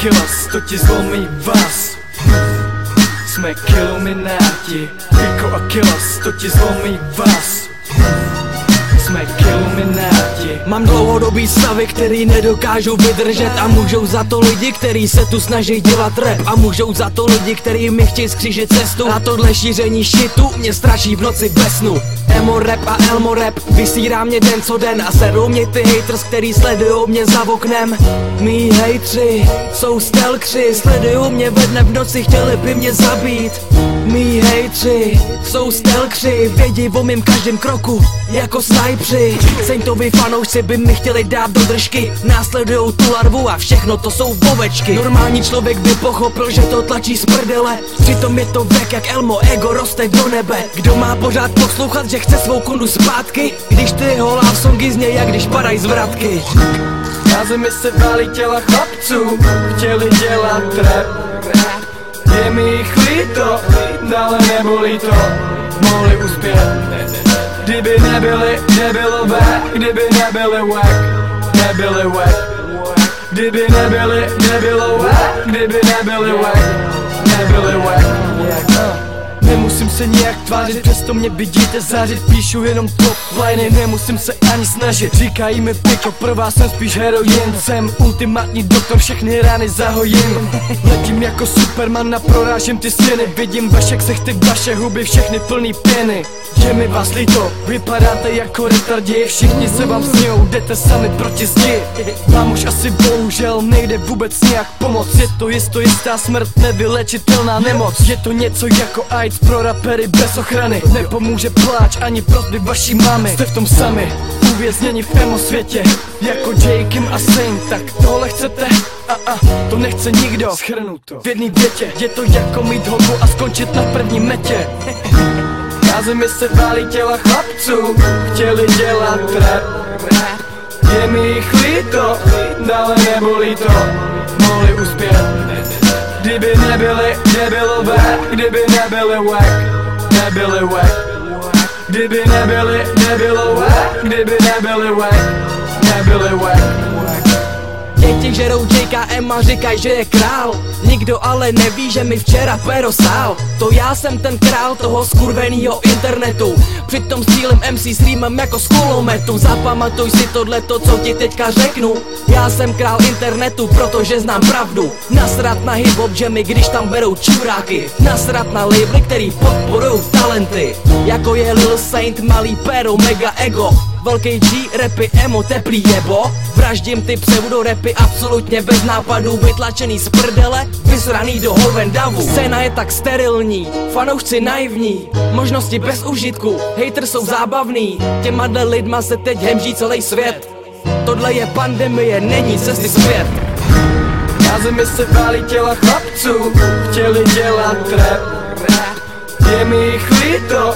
killers, to ti zlomí vás. Jsme kilumináti, Piko a killers, to ti zlomí vás jsme kilumináti Mám dlouhodobý stavy, který nedokážou vydržet A můžou za to lidi, který se tu snaží dělat rap A můžou za to lidi, který mi chtějí skřížit cestu. A tohle šíření šitu mě straší v noci bez snu. Emo rap a Elmo rap Vysírá mě den co den a serou mě ty haters, který sledujou mě za oknem. Mí hejtři jsou stelkři Sledujou mě ve dne v noci, chtěli by mě zabít. Mí hejtři jsou stelkři Vědí o mým každém kroku jako snajpři Sejntovi fanoušci by mi chtěli dát do držky. Následujou tu larvu a všechno to jsou bovečky. Normální člověk by pochopil, že to tlačí z prdele. Přitom je to věk jak Elmo, ego roste do nebe. Kdo má pořád poslouchat, že chce svou kundu zpátky? Když ty holá songy zněj, jak když padají z vratky Na zemi se válí těla chlapců Chtěli dělat rap Je mi jich líto, dále nebolí to Mohli uspět Kdyby nebyli debilové, kdyby nebyli wack Nebyli wack Kdyby nebyli debilové, kdyby nebyli wack Nebyli wack Nemusím se nijak tvářit, přesto mě vidíte zářit. Píšu jenom top liny, nemusím se ani snažit. Říkají mi piko, pro vás jsem spíš heroin. Jsem ultimátní doktor, všechny rány zahojím. Letím jako Superman a prorážím ty stěny. Vidím vaše ksichty, vaše huby, všechny plný pěny. Je mi vás líto, vypadáte jako retardi. Všichni se vám smějou, jdete sami proti zdi. Vám už asi bohužel nejde vůbec nějak pomoct. Je to jisto jistá smrt, nevylečitelná nemoc. Je to něco jako AIDS pro rapery bez ochrany. Nepomůže pláč ani prosby vaší mámy. Jste v tom sami, uvězněni v emo světě. Jako Jakem a Saint, tak tohle chcete? A a, to nechce nikdo. Schrnu to. V jedný větě. Je to jako mít hobu a skončit na první metě. Na zemi se válí těla chlapců. Chtěli dělat rap. Je mi jich líto, dále nebolí to. Mohli uspět Kdyby nebyli debilové, kdyby nebyli wack Nebyli wack Kdyby nebyli debilové, kdyby nebyli wack Nebyli wack Děti žerou JKM a říkaj, že je král. Nikdo ale neví, že mi včera pero sál. To já jsem ten král toho skurvenýho internetu. Přitom střílem MC s rýmem jako z kulometu. Zapamatuj si tohleto, co ti teďka řeknu. Já jsem král internetu, protože znám pravdu. Nasrat na hip-hop, že mi když tam berou čuráky. Nasrat na labely, který podporujou talenty. Jako je Lil Saint, malý pero, mega ego Velký G, repy, emo, teplý jebo. Vraždím ty pseudo repy absolutně bez nápadů Vytlačený z prdele, vysraný do hoven davu. Scéna je tak sterilní, fanoušci naivní. Možnosti bez užitku, hater jsou zábavný. Těma lidma se teď hemží celý svět. Tohle je pandemie, není cesty zpět. Na zemi se válí těla chlapců Chtěli dělat rap. Je mi jich líto,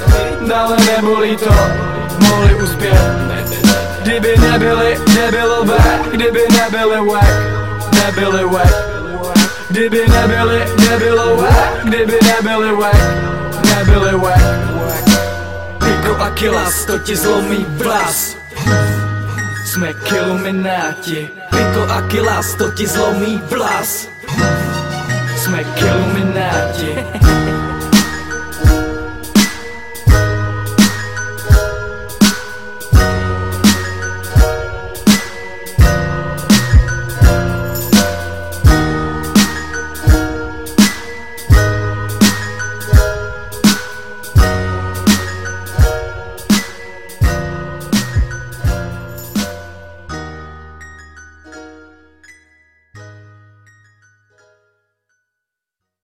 dále nebolí to Mohli uspět. Kdyby nebyli debilové, kdyby nebyli wack Nebyli wack Kdyby nebyli debilové, kdyby nebyli wack Nebyli wack Piko a Kilas, to ti zlomí vlas. Jsme kilumináti. Piko a Kilas, to ti zlomí vlas. Jsme kilumináti